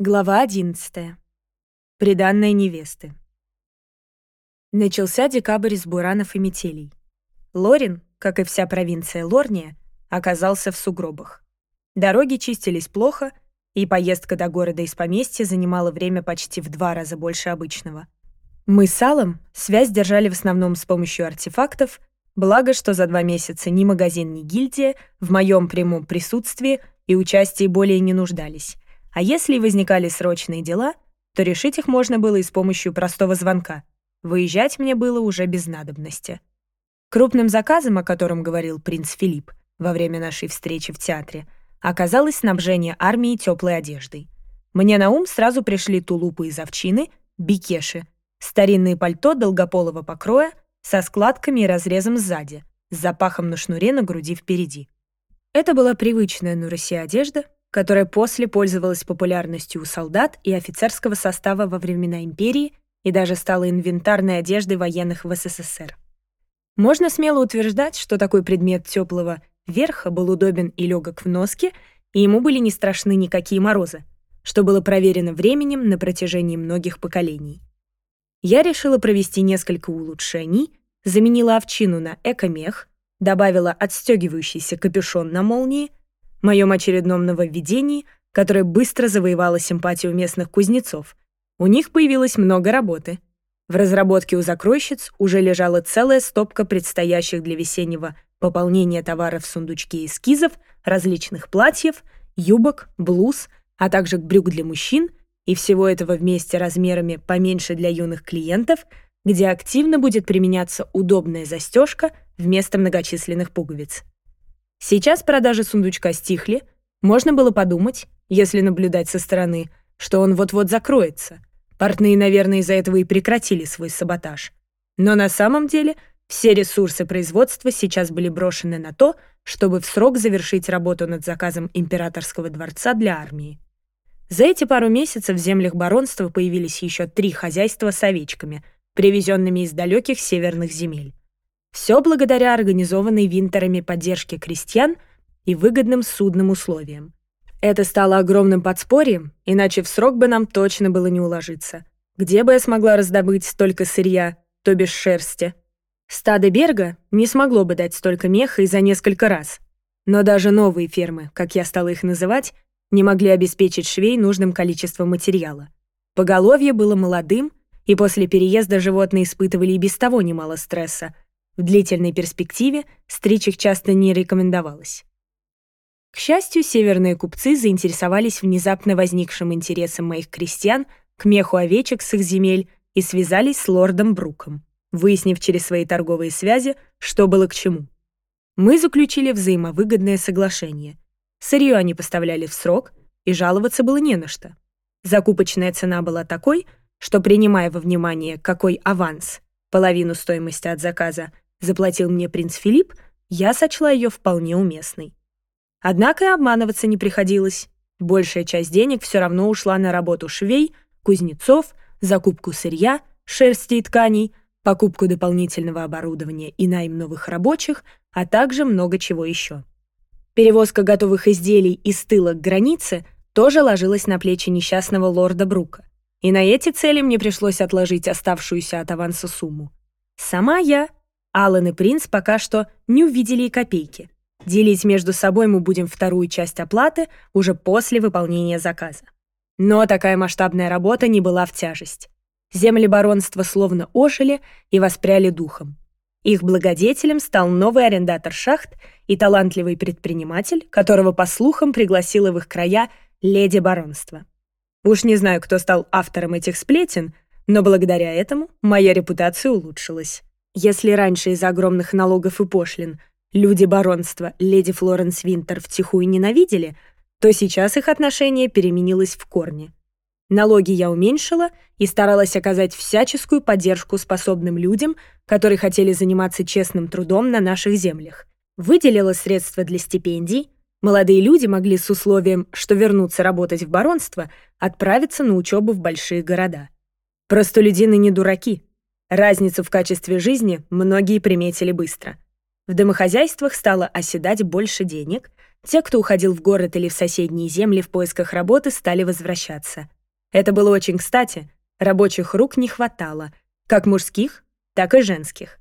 Глава 11. Приданная невесты. Начался декабрь с буранов и метелей. Лорин, как и вся провинция Лорния, оказался в сугробах. Дороги чистились плохо, и поездка до города из поместья занимала время почти в два раза больше обычного. Мы с Салом связь держали в основном с помощью артефактов, благо, что за два месяца ни магазин, ни гильдия в моем прямом присутствии и участии более не нуждались — а если возникали срочные дела, то решить их можно было и с помощью простого звонка. Выезжать мне было уже без надобности. Крупным заказом, о котором говорил принц Филипп во время нашей встречи в театре, оказалось снабжение армии теплой одеждой. Мне на ум сразу пришли тулупы из овчины, бикеши, старинные пальто долгополого покроя со складками и разрезом сзади, с запахом на шнуре на груди впереди. Это была привычная Нуросе одежда, которая после пользовалась популярностью у солдат и офицерского состава во времена империи и даже стала инвентарной одеждой военных в СССР. Можно смело утверждать, что такой предмет теплого верха был удобен и легок в носке, и ему были не страшны никакие морозы, что было проверено временем на протяжении многих поколений. Я решила провести несколько улучшений, заменила овчину на эко-мех, добавила отстегивающийся капюшон на молнии — моем очередном нововведении, которое быстро завоевало симпатию местных кузнецов. У них появилось много работы. В разработке у закройщиц уже лежала целая стопка предстоящих для весеннего пополнения товаров в сундучке эскизов, различных платьев, юбок, блуз, а также брюк для мужчин и всего этого вместе размерами поменьше для юных клиентов, где активно будет применяться удобная застежка вместо многочисленных пуговиц. Сейчас продажи сундучка стихли. Можно было подумать, если наблюдать со стороны, что он вот-вот закроется. Портные, наверное, из-за этого и прекратили свой саботаж. Но на самом деле все ресурсы производства сейчас были брошены на то, чтобы в срок завершить работу над заказом императорского дворца для армии. За эти пару месяцев в землях баронства появились еще три хозяйства с овечками, привезенными из далеких северных земель. Все благодаря организованной винтерами поддержке крестьян и выгодным судным условиям. Это стало огромным подспорьем, иначе в срок бы нам точно было не уложиться. Где бы я смогла раздобыть столько сырья, то бишь шерсти? Стадо Берга не смогло бы дать столько меха и за несколько раз. Но даже новые фермы, как я стала их называть, не могли обеспечить швей нужным количеством материала. Поголовье было молодым, и после переезда животные испытывали и без того немало стресса – в длительной перспективе стричь их часто не рекомендовалось. К счастью, северные купцы заинтересовались внезапно возникшим интересом моих крестьян к меху овечек с их земель и связались с лордом Бруком, выяснив через свои торговые связи, что было к чему. Мы заключили взаимовыгодное соглашение. Сырье они поставляли в срок, и жаловаться было не на что. Закупочная цена была такой, что, принимая во внимание, какой аванс, половину стоимости от заказа, заплатил мне принц Филипп, я сочла ее вполне уместной. Однако и обманываться не приходилось. Большая часть денег все равно ушла на работу швей, кузнецов, закупку сырья, шерсти и тканей, покупку дополнительного оборудования и найм новых рабочих, а также много чего еще. Перевозка готовых изделий из тыла к границе тоже ложилась на плечи несчастного лорда Брука. И на эти цели мне пришлось отложить оставшуюся от аванса сумму. Сама я Аллен и Принц пока что не увидели и копейки. Делить между собой мы будем вторую часть оплаты уже после выполнения заказа. Но такая масштабная работа не была в тяжесть. Земли баронства словно ожили и воспряли духом. Их благодетелем стал новый арендатор шахт и талантливый предприниматель, которого, по слухам, пригласила в их края леди баронства. Уж не знаю, кто стал автором этих сплетен, но благодаря этому моя репутация улучшилась. Если раньше из-за огромных налогов и пошлин люди баронства леди Флоренс Винтер втихую ненавидели, то сейчас их отношение переменилось в корне. Налоги я уменьшила и старалась оказать всяческую поддержку способным людям, которые хотели заниматься честным трудом на наших землях. Выделила средства для стипендий, молодые люди могли с условием, что вернутся работать в баронство, отправиться на учебу в большие города. Простолюдины не дураки — Разницу в качестве жизни многие приметили быстро. В домохозяйствах стало оседать больше денег, те, кто уходил в город или в соседние земли в поисках работы, стали возвращаться. Это было очень кстати, рабочих рук не хватало, как мужских, так и женских.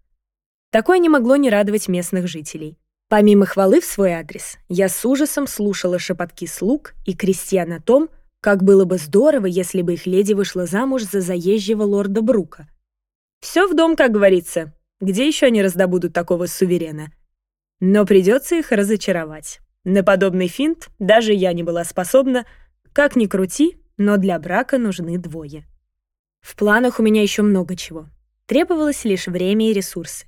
Такое не могло не радовать местных жителей. Помимо хвалы в свой адрес, я с ужасом слушала шепотки слуг и крестьян о том, как было бы здорово, если бы их леди вышла замуж за заезжего лорда Брука — все в дом, как говорится. Где еще они раздобудут такого суверена? Но придется их разочаровать. На подобный финт даже я не была способна. Как ни крути, но для брака нужны двое. В планах у меня еще много чего. Требовалось лишь время и ресурсы.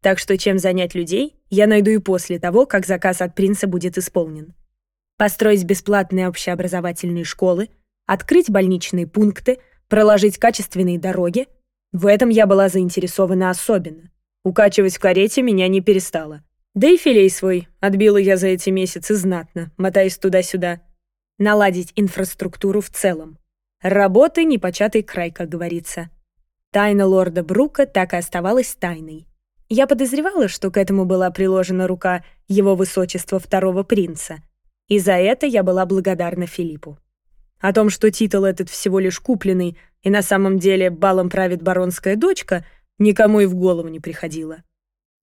Так что чем занять людей, я найду и после того, как заказ от принца будет исполнен. Построить бесплатные общеобразовательные школы, открыть больничные пункты, проложить качественные дороги — в этом я была заинтересована особенно. Укачивать в карете меня не перестало. Да и филей свой отбила я за эти месяцы знатно, мотаясь туда-сюда. Наладить инфраструктуру в целом. Работы непочатый край, как говорится. Тайна лорда Брука так и оставалась тайной. Я подозревала, что к этому была приложена рука его высочества второго принца. И за это я была благодарна Филиппу. О том, что титул этот всего лишь купленный, и на самом деле балом правит баронская дочка, никому и в голову не приходило.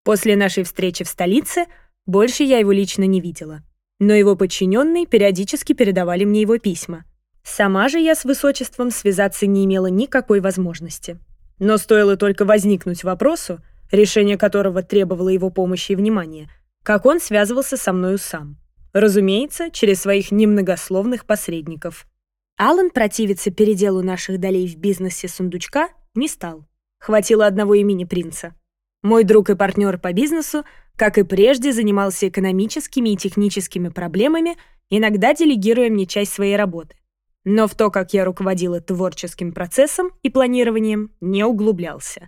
После нашей встречи в столице больше я его лично не видела. Но его подчиненные периодически передавали мне его письма. Сама же я с высочеством связаться не имела никакой возможности. Но стоило только возникнуть вопросу, решение которого требовало его помощи и внимания, как он связывался со мною сам. Разумеется, через своих немногословных посредников – Алан противиться переделу наших долей в бизнесе сундучка не стал. Хватило одного имени принца. Мой друг и партнер по бизнесу, как и прежде, занимался экономическими и техническими проблемами, иногда делегируя мне часть своей работы. Но в то, как я руководила творческим процессом и планированием, не углублялся.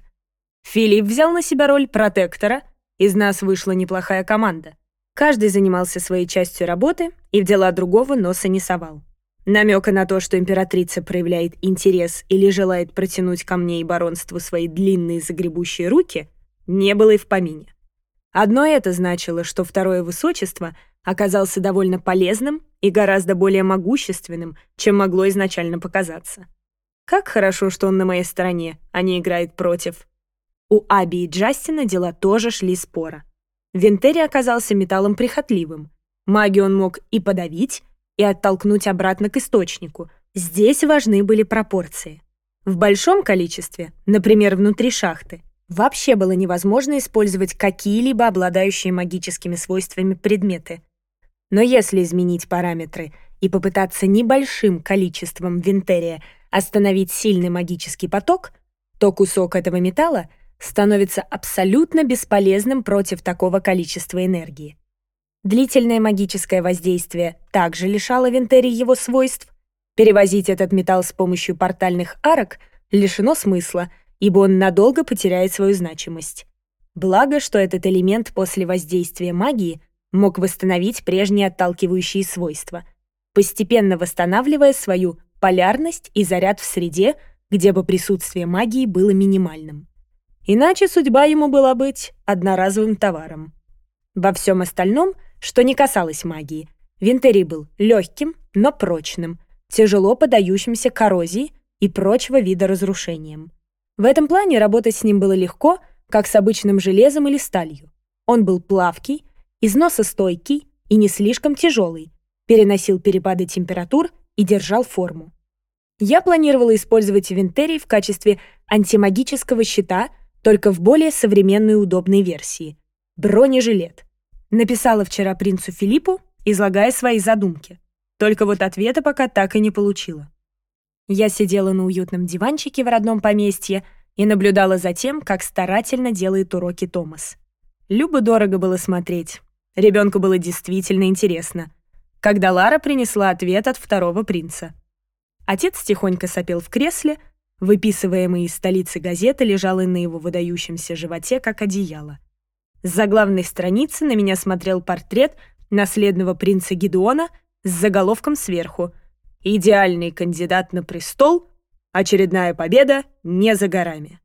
Филипп взял на себя роль протектора, из нас вышла неплохая команда. Каждый занимался своей частью работы и в дела другого носа не совал. Намека на то, что императрица проявляет интерес или желает протянуть ко мне и баронству свои длинные загребущие руки, не было и в помине. Одно это значило, что второе высочество оказался довольно полезным и гораздо более могущественным, чем могло изначально показаться. Как хорошо, что он на моей стороне, а не играет против. У Аби и Джастина дела тоже шли спора. Винтери оказался металлом прихотливым. Маги он мог и подавить, и оттолкнуть обратно к источнику. Здесь важны были пропорции. В большом количестве, например, внутри шахты, вообще было невозможно использовать какие-либо обладающие магическими свойствами предметы. Но если изменить параметры и попытаться небольшим количеством винтерия остановить сильный магический поток, то кусок этого металла становится абсолютно бесполезным против такого количества энергии. Длительное магическое воздействие также лишало Вентери его свойств. Перевозить этот металл с помощью портальных арок лишено смысла, ибо он надолго потеряет свою значимость. Благо, что этот элемент после воздействия магии мог восстановить прежние отталкивающие свойства, постепенно восстанавливая свою полярность и заряд в среде, где бы присутствие магии было минимальным. Иначе судьба ему была быть одноразовым товаром. Во всем остальном — что не касалось магии. Винтерий был легким, но прочным, тяжело подающимся коррозии и прочего вида разрушениям. В этом плане работать с ним было легко, как с обычным железом или сталью. Он был плавкий, износостойкий и не слишком тяжелый, переносил перепады температур и держал форму. Я планировала использовать Винтерий в качестве антимагического щита, только в более современной и удобной версии – бронежилет – Написала вчера принцу Филиппу, излагая свои задумки. Только вот ответа пока так и не получила. Я сидела на уютном диванчике в родном поместье и наблюдала за тем, как старательно делает уроки Томас. Любо дорого было смотреть. Ребенку было действительно интересно. Когда Лара принесла ответ от второго принца. Отец тихонько сопел в кресле, выписываемые из столицы газеты лежала на его выдающемся животе, как одеяло. С заглавной страницы на меня смотрел портрет наследного принца Гедеона с заголовком сверху «Идеальный кандидат на престол. Очередная победа не за горами».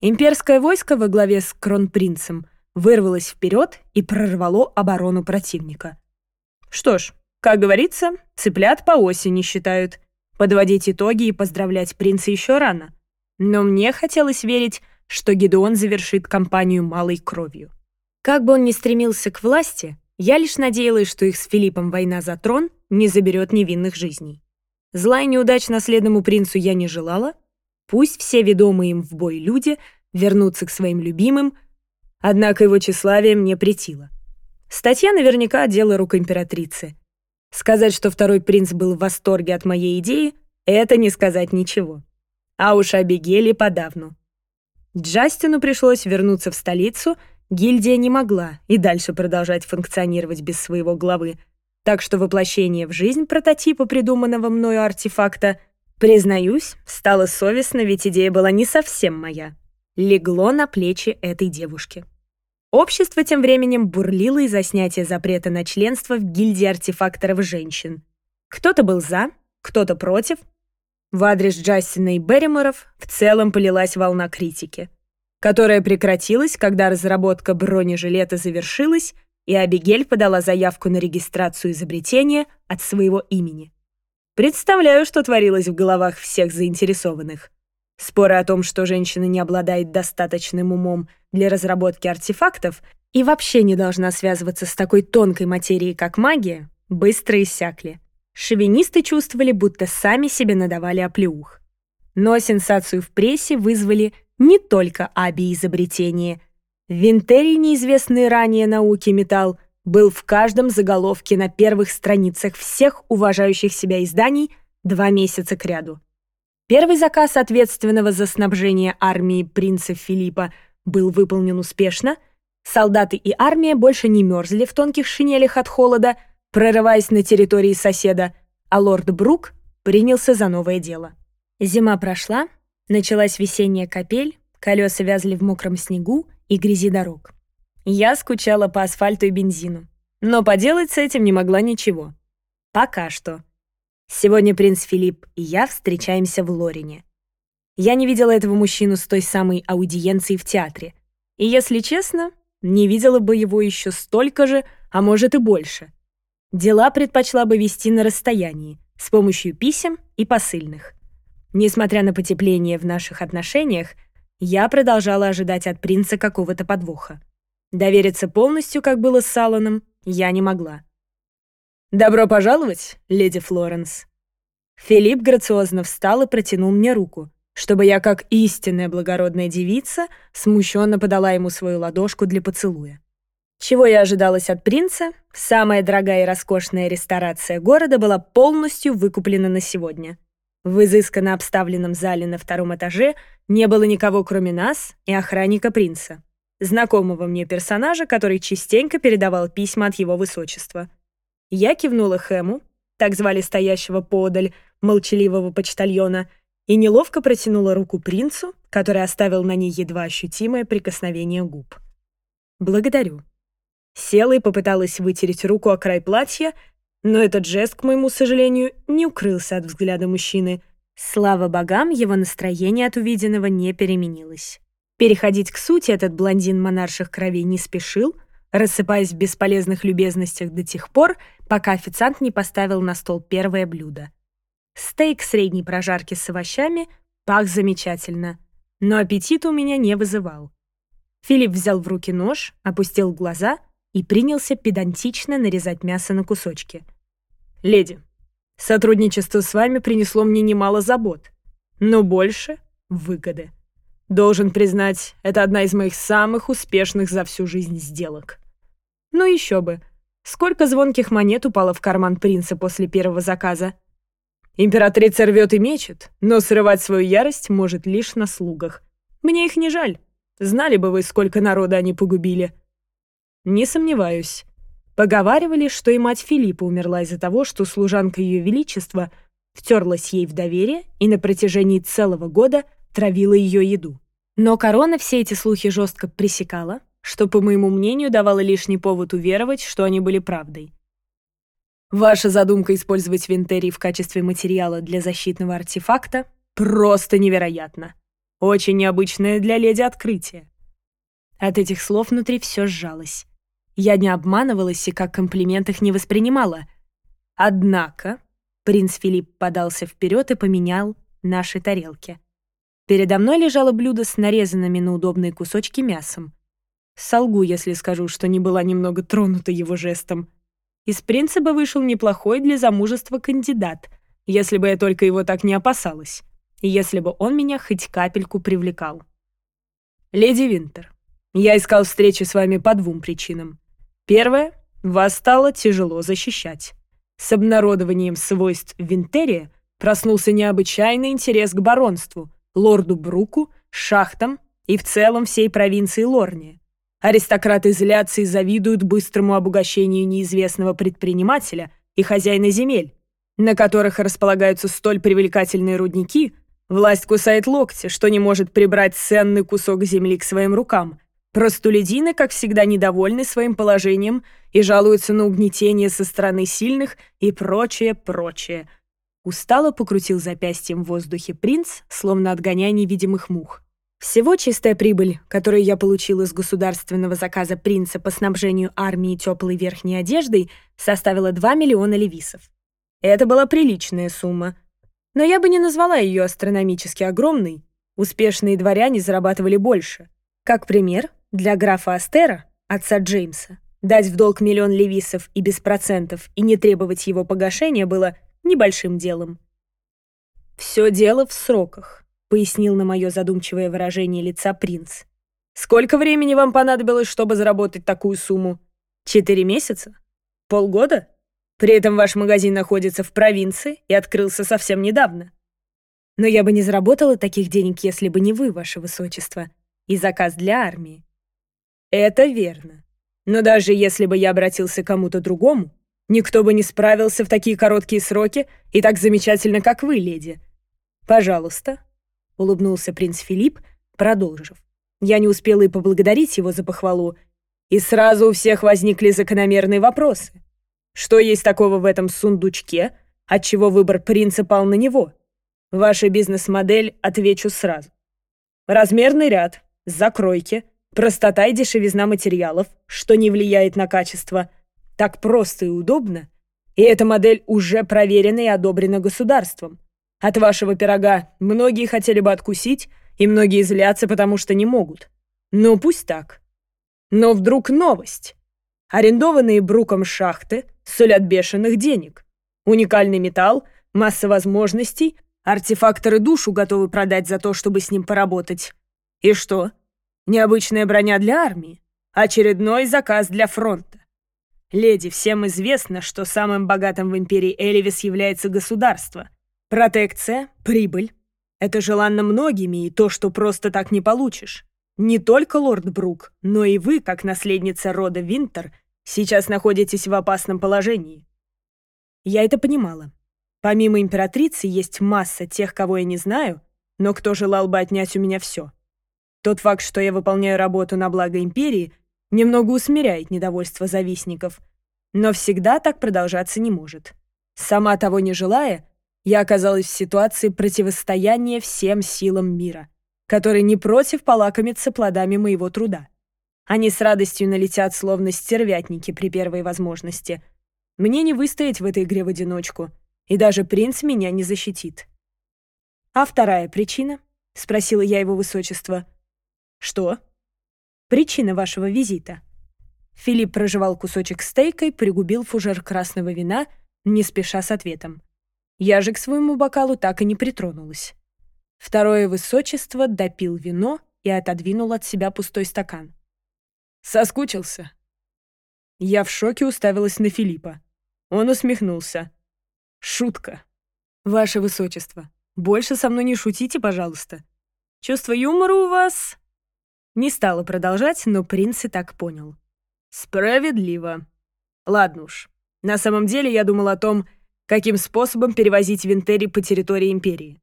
Имперское войско во главе с кронпринцем вырвалось вперед и прорвало оборону противника. Что ж, как говорится, цыплят по осени считают. Подводить итоги и поздравлять принца еще рано. Но мне хотелось верить, что Гедеон завершит кампанию малой кровью. Как бы он ни стремился к власти, я лишь надеялась, что их с Филиппом война за трон не заберет невинных жизней. Зла и неудач наследному принцу я не желала. Пусть все ведомые им в бой люди вернутся к своим любимым, однако его тщеславие мне претило. Статья наверняка дело рук императрицы. Сказать, что второй принц был в восторге от моей идеи, это не сказать ничего. А уж Абигели подавно. Джастину пришлось вернуться в столицу, гильдия не могла и дальше продолжать функционировать без своего главы, так что воплощение в жизнь прототипа придуманного мною артефакта, признаюсь, стало совестно, ведь идея была не совсем моя, легло на плечи этой девушки. Общество тем временем бурлило из-за снятия запрета на членство в гильдии артефакторов женщин. Кто-то был за, кто-то против, в адрес Джастина и Берриморов в целом полилась волна критики, которая прекратилась, когда разработка бронежилета завершилась, и Абигель подала заявку на регистрацию изобретения от своего имени. Представляю, что творилось в головах всех заинтересованных. Споры о том, что женщина не обладает достаточным умом для разработки артефактов и вообще не должна связываться с такой тонкой материей, как магия, быстро иссякли шовинисты чувствовали, будто сами себе надавали оплеух. Но сенсацию в прессе вызвали не только аби-изобретение. Винтерий, неизвестный ранее науке металл, был в каждом заголовке на первых страницах всех уважающих себя изданий два месяца кряду. Первый заказ ответственного за снабжение армии принца Филиппа был выполнен успешно, солдаты и армия больше не мерзли в тонких шинелях от холода – прорываясь на территории соседа, а лорд Брук принялся за новое дело. Зима прошла, началась весенняя капель, колеса вязли в мокром снегу и грязи дорог. Я скучала по асфальту и бензину, но поделать с этим не могла ничего. Пока что. Сегодня принц Филипп и я встречаемся в Лорине. Я не видела этого мужчину с той самой аудиенцией в театре. И, если честно, не видела бы его еще столько же, а может и больше — Дела предпочла бы вести на расстоянии, с помощью писем и посыльных. Несмотря на потепление в наших отношениях, я продолжала ожидать от принца какого-то подвоха. Довериться полностью, как было с Салоном, я не могла. «Добро пожаловать, леди Флоренс!» Филипп грациозно встал и протянул мне руку, чтобы я, как истинная благородная девица, смущенно подала ему свою ладошку для поцелуя. Чего я ожидалась от принца, самая дорогая и роскошная ресторация города была полностью выкуплена на сегодня. В изысканно обставленном зале на втором этаже не было никого, кроме нас и охранника принца, знакомого мне персонажа, который частенько передавал письма от его высочества. Я кивнула Хэму, так звали стоящего подаль, молчаливого почтальона, и неловко протянула руку принцу, который оставил на ней едва ощутимое прикосновение губ. «Благодарю», села и попыталась вытереть руку о край платья, но этот жест, к моему сожалению, не укрылся от взгляда мужчины. Слава богам, его настроение от увиденного не переменилось. Переходить к сути этот блондин монарших кровей не спешил, рассыпаясь в бесполезных любезностях до тех пор, пока официант не поставил на стол первое блюдо. Стейк средней прожарки с овощами пах замечательно, но аппетит у меня не вызывал. Филипп взял в руки нож, опустил глаза — и принялся педантично нарезать мясо на кусочки. «Леди, сотрудничество с вами принесло мне немало забот, но больше — выгоды. Должен признать, это одна из моих самых успешных за всю жизнь сделок. Ну еще бы, сколько звонких монет упало в карман принца после первого заказа. Императрица рвет и мечет, но срывать свою ярость может лишь на слугах. Мне их не жаль. Знали бы вы, сколько народа они погубили. Не сомневаюсь. Поговаривали, что и мать Филиппа умерла из-за того, что служанка Ее Величества втерлась ей в доверие и на протяжении целого года травила ее еду. Но корона все эти слухи жестко пресекала, что, по моему мнению, давало лишний повод уверовать, что они были правдой. Ваша задумка использовать винтерий в качестве материала для защитного артефакта просто невероятна. Очень необычное для леди открытие. От этих слов внутри все сжалось. Я не обманывалась и как комплимент их не воспринимала. Однако принц Филипп подался вперед и поменял наши тарелки. Передо мной лежало блюдо с нарезанными на удобные кусочки мясом. Солгу, если скажу, что не была немного тронута его жестом. Из принципа вышел неплохой для замужества кандидат, если бы я только его так не опасалась, и если бы он меня хоть капельку привлекал. «Леди Винтер, я искал встречи с вами по двум причинам. Первое. Вас стало тяжело защищать. С обнародованием свойств Винтерия проснулся необычайный интерес к баронству, лорду Бруку, шахтам и в целом всей провинции Лорни. Аристократы злятся и завидуют быстрому обогащению неизвестного предпринимателя и хозяина земель, на которых располагаются столь привлекательные рудники, власть кусает локти, что не может прибрать ценный кусок земли к своим рукам – Простолюдины, как всегда, недовольны своим положением и жалуются на угнетение со стороны сильных и прочее, прочее. Устало покрутил запястьем в воздухе принц, словно отгоняя невидимых мух. Всего чистая прибыль, которую я получил из государственного заказа принца по снабжению армии теплой верхней одеждой, составила 2 миллиона левисов. Это была приличная сумма. Но я бы не назвала ее астрономически огромной. Успешные дворяне зарабатывали больше. Как пример, для графа Астера, отца Джеймса, дать в долг миллион левисов и без процентов и не требовать его погашения было небольшим делом. «Все дело в сроках», — пояснил на мое задумчивое выражение лица принц. «Сколько времени вам понадобилось, чтобы заработать такую сумму? Четыре месяца? Полгода? При этом ваш магазин находится в провинции и открылся совсем недавно». «Но я бы не заработала таких денег, если бы не вы, ваше высочество, и заказ для армии. Это верно. Но даже если бы я обратился к кому-то другому, никто бы не справился в такие короткие сроки и так замечательно, как вы, леди. Пожалуйста, улыбнулся принц Филипп, продолжив. Я не успела и поблагодарить его за похвалу, и сразу у всех возникли закономерные вопросы. Что есть такого в этом сундучке, отчего выбор принца пал на него? Ваша бизнес-модель, отвечу сразу. Размерный ряд, закройки — Простота и дешевизна материалов, что не влияет на качество. Так просто и удобно. И эта модель уже проверена и одобрена государством. От вашего пирога многие хотели бы откусить, и многие злятся, потому что не могут. Ну, пусть так. Но вдруг новость. Арендованные Бруком шахты сулят бешеных денег. Уникальный металл, масса возможностей, артефакторы душу готовы продать за то, чтобы с ним поработать. И что? Необычная броня для армии. Очередной заказ для фронта. Леди, всем известно, что самым богатым в империи Элевис является государство. Протекция, прибыль. Это желанно многими, и то, что просто так не получишь. Не только лорд Брук, но и вы, как наследница рода Винтер, сейчас находитесь в опасном положении. Я это понимала. Помимо императрицы есть масса тех, кого я не знаю, но кто желал бы отнять у меня все. Тот факт, что я выполняю работу на благо империи, немного усмиряет недовольство завистников, но всегда так продолжаться не может. Сама того не желая, я оказалась в ситуации противостояния всем силам мира, которые не против полакомиться плодами моего труда. Они с радостью налетят, словно стервятники при первой возможности. Мне не выстоять в этой игре в одиночку, и даже принц меня не защитит. «А вторая причина?» — спросила я его высочество — «Что?» «Причина вашего визита». Филипп прожевал кусочек стейка и пригубил фужер красного вина, не спеша с ответом. Я же к своему бокалу так и не притронулась. Второе высочество допил вино и отодвинул от себя пустой стакан. «Соскучился?» Я в шоке уставилась на Филиппа. Он усмехнулся. «Шутка. Ваше высочество, больше со мной не шутите, пожалуйста. Чувство юмора у вас не стала продолжать, но принц и так понял. Справедливо. Ладно уж. На самом деле я думал о том, каким способом перевозить Винтери по территории Империи.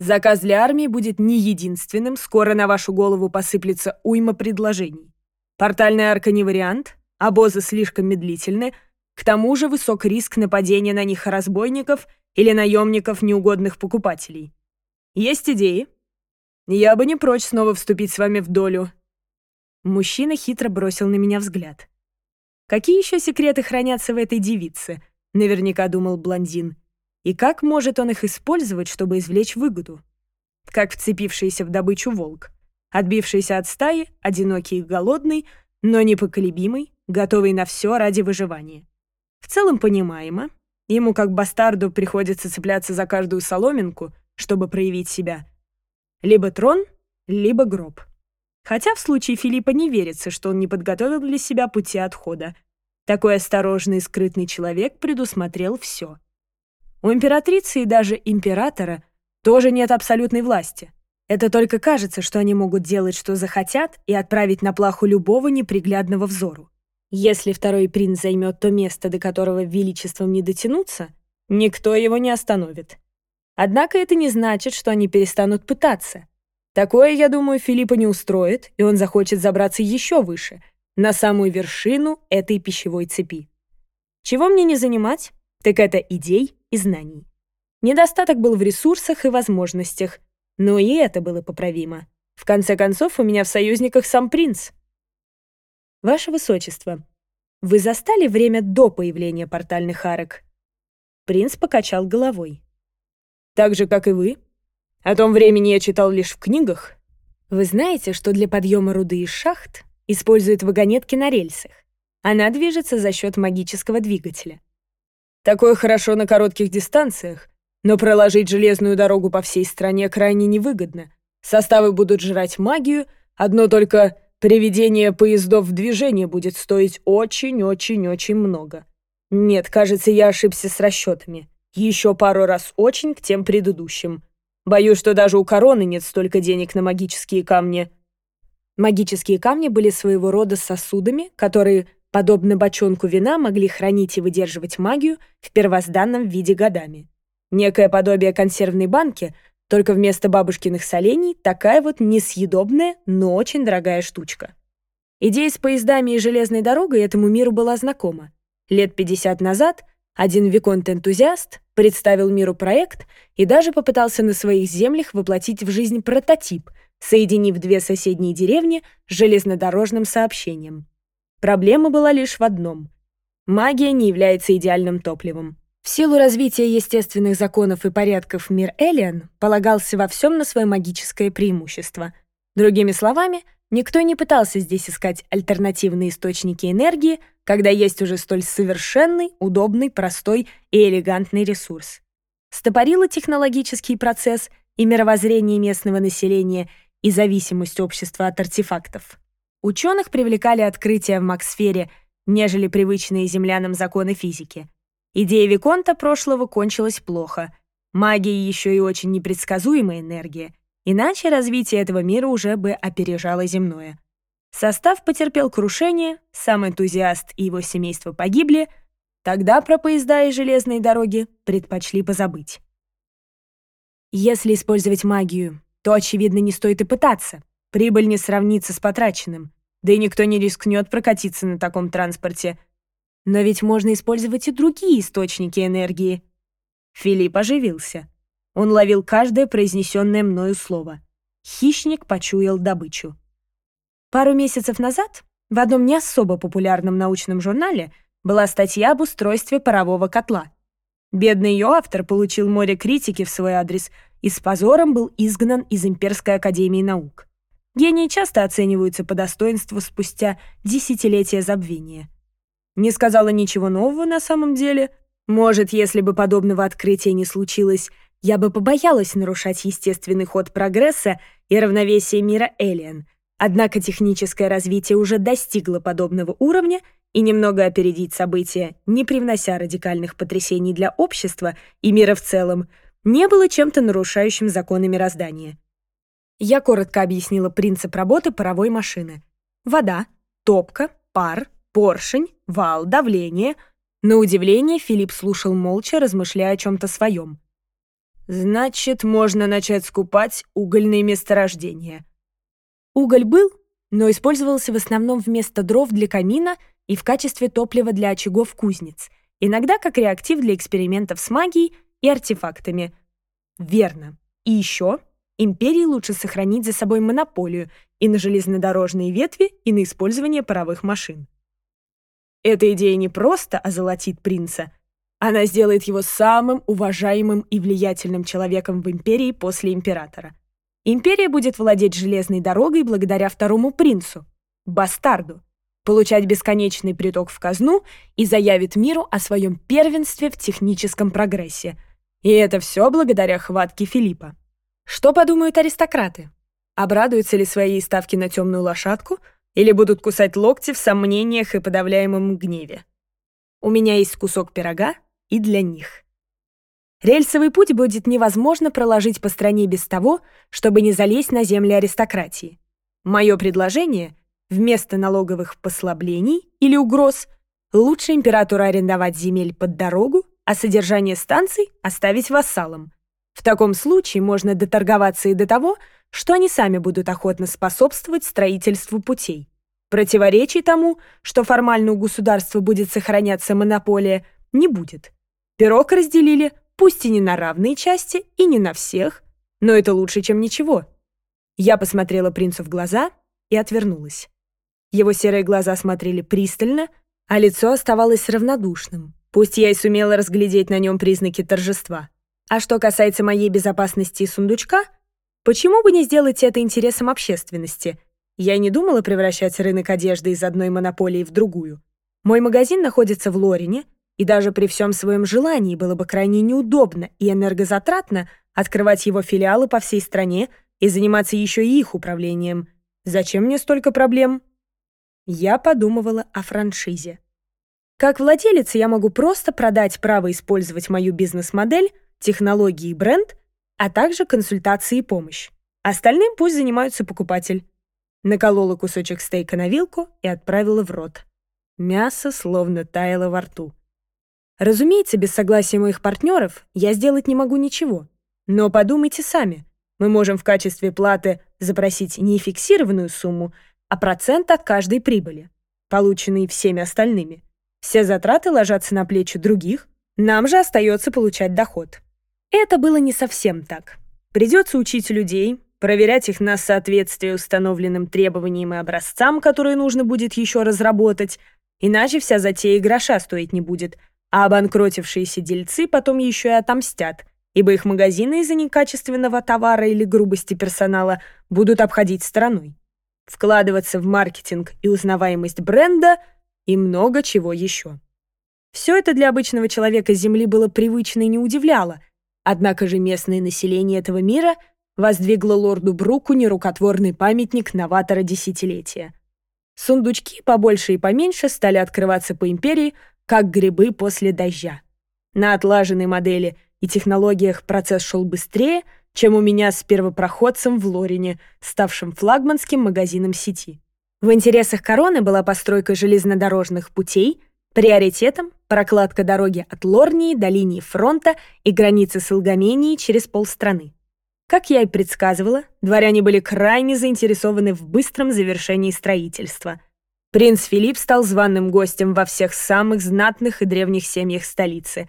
Заказ для армии будет не единственным, скоро на вашу голову посыплется уйма предложений. Портальная арка не вариант, обозы слишком медлительны, к тому же высок риск нападения на них разбойников или наемников неугодных покупателей. Есть идеи? Я бы не прочь снова вступить с вами в долю». Мужчина хитро бросил на меня взгляд. «Какие еще секреты хранятся в этой девице?» — наверняка думал блондин. «И как может он их использовать, чтобы извлечь выгоду?» Как вцепившийся в добычу волк. Отбившийся от стаи, одинокий и голодный, но непоколебимый, готовый на все ради выживания. В целом понимаемо. Ему, как бастарду, приходится цепляться за каждую соломинку, чтобы проявить себя — либо трон, либо гроб. Хотя в случае Филиппа не верится, что он не подготовил для себя пути отхода. Такой осторожный и скрытный человек предусмотрел все. У императрицы и даже императора тоже нет абсолютной власти. Это только кажется, что они могут делать, что захотят, и отправить на плаху любого неприглядного взору. Если второй принц займет то место, до которого величеством не дотянуться, никто его не остановит. Однако это не значит, что они перестанут пытаться. Такое, я думаю, Филиппа не устроит, и он захочет забраться еще выше, на самую вершину этой пищевой цепи. Чего мне не занимать, так это идей и знаний. Недостаток был в ресурсах и возможностях, но и это было поправимо. В конце концов, у меня в союзниках сам принц. Ваше Высочество, вы застали время до появления портальных арок? Принц покачал головой. Так же, как и вы. О том времени я читал лишь в книгах. Вы знаете, что для подъема руды из шахт используют вагонетки на рельсах. Она движется за счет магического двигателя. Такое хорошо на коротких дистанциях, но проложить железную дорогу по всей стране крайне невыгодно. Составы будут жрать магию, одно только приведение поездов в движение будет стоить очень-очень-очень много. Нет, кажется, я ошибся с расчетами еще пару раз очень к тем предыдущим. Боюсь, что даже у короны нет столько денег на магические камни». Магические камни были своего рода сосудами, которые, подобно бочонку вина, могли хранить и выдерживать магию в первозданном виде годами. Некое подобие консервной банки, только вместо бабушкиных солений такая вот несъедобная, но очень дорогая штучка. Идея с поездами и железной дорогой этому миру была знакома. Лет 50 назад – один виконт-энтузиаст представил миру проект и даже попытался на своих землях воплотить в жизнь прототип, соединив две соседние деревни с железнодорожным сообщением. Проблема была лишь в одном. Магия не является идеальным топливом. В силу развития естественных законов и порядков мир Элиан полагался во всем на свое магическое преимущество. Другими словами, Никто не пытался здесь искать альтернативные источники энергии, когда есть уже столь совершенный, удобный, простой и элегантный ресурс. Стопорило технологический процесс и мировоззрение местного населения и зависимость общества от артефактов. Ученых привлекали открытия в Максфере, нежели привычные землянам законы физики. Идея Виконта прошлого кончилась плохо. Магия еще и очень непредсказуемая энергия — Иначе развитие этого мира уже бы опережало земное. Состав потерпел крушение, сам энтузиаст и его семейство погибли, тогда про поезда и железные дороги предпочли позабыть. Если использовать магию, то, очевидно, не стоит и пытаться. Прибыль не сравнится с потраченным, да и никто не рискнет прокатиться на таком транспорте. Но ведь можно использовать и другие источники энергии. Филипп оживился. Он ловил каждое произнесенное мною слово. Хищник почуял добычу. Пару месяцев назад в одном не особо популярном научном журнале была статья об устройстве парового котла. Бедный ее автор получил море критики в свой адрес и с позором был изгнан из Имперской академии наук. Гении часто оцениваются по достоинству спустя десятилетия забвения. Не сказала ничего нового на самом деле. Может, если бы подобного открытия не случилось, я бы побоялась нарушать естественный ход прогресса и равновесие мира Элиан, однако техническое развитие уже достигло подобного уровня и немного опередить события, не привнося радикальных потрясений для общества и мира в целом, не было чем-то нарушающим законы мироздания. Я коротко объяснила принцип работы паровой машины. Вода, топка, пар, поршень, вал, давление. На удивление Филипп слушал молча, размышляя о чем-то своем. Значит, можно начать скупать угольные месторождения. Уголь был, но использовался в основном вместо дров для камина и в качестве топлива для очагов кузнец, иногда как реактив для экспериментов с магией и артефактами. Верно. И еще империи лучше сохранить за собой монополию и на железнодорожные ветви, и на использование паровых машин. Эта идея не просто озолотит принца — она сделает его самым уважаемым и влиятельным человеком в империи после императора. Империя будет владеть железной дорогой благодаря второму принцу, бастарду, получать бесконечный приток в казну и заявит миру о своем первенстве в техническом прогрессе. И это все благодаря хватке Филиппа. Что подумают аристократы? Обрадуются ли свои ставки на темную лошадку или будут кусать локти в сомнениях и подавляемом гневе? У меня есть кусок пирога, и для них. Рельсовый путь будет невозможно проложить по стране без того, чтобы не залезть на земли аристократии. Мое предложение – вместо налоговых послаблений или угроз лучше императору арендовать земель под дорогу, а содержание станций оставить вассалам. В таком случае можно доторговаться и до того, что они сами будут охотно способствовать строительству путей. Противоречий тому, что формально у государства будет сохраняться монополия – не будет. Пирог разделили, пусть и не на равные части, и не на всех, но это лучше, чем ничего. Я посмотрела принцу в глаза и отвернулась. Его серые глаза смотрели пристально, а лицо оставалось равнодушным, пусть я и сумела разглядеть на нем признаки торжества. А что касается моей безопасности и сундучка, почему бы не сделать это интересом общественности? Я не думала превращать рынок одежды из одной монополии в другую. Мой магазин находится в Лорине, и даже при всем своем желании было бы крайне неудобно и энергозатратно открывать его филиалы по всей стране и заниматься еще и их управлением. Зачем мне столько проблем? Я подумывала о франшизе. Как владелец я могу просто продать право использовать мою бизнес-модель, технологии и бренд, а также консультации и помощь. Остальным пусть занимаются покупатель. Наколола кусочек стейка на вилку и отправила в рот. Мясо словно таяло во рту. Разумеется, без согласия моих партнеров я сделать не могу ничего. Но подумайте сами. Мы можем в качестве платы запросить не фиксированную сумму, а процент от каждой прибыли, полученной всеми остальными. Все затраты ложатся на плечи других, нам же остается получать доход. Это было не совсем так. Придется учить людей, проверять их на соответствие установленным требованиям и образцам, которые нужно будет еще разработать, иначе вся затея гроша стоить не будет – а обанкротившиеся дельцы потом еще и отомстят, ибо их магазины из-за некачественного товара или грубости персонала будут обходить стороной. Вкладываться в маркетинг и узнаваемость бренда и много чего еще. Все это для обычного человека Земли было привычно и не удивляло, однако же местное население этого мира воздвигло лорду Бруку нерукотворный памятник новатора десятилетия. Сундучки побольше и поменьше стали открываться по империи – как грибы после дождя. На отлаженной модели и технологиях процесс шел быстрее, чем у меня с первопроходцем в Лорине, ставшим флагманским магазином сети. В интересах короны была постройка железнодорожных путей, приоритетом – прокладка дороги от Лорнии до линии фронта и границы с Алгамении через полстраны. Как я и предсказывала, дворяне были крайне заинтересованы в быстром завершении строительства – Принц Филипп стал званым гостем во всех самых знатных и древних семьях столицы.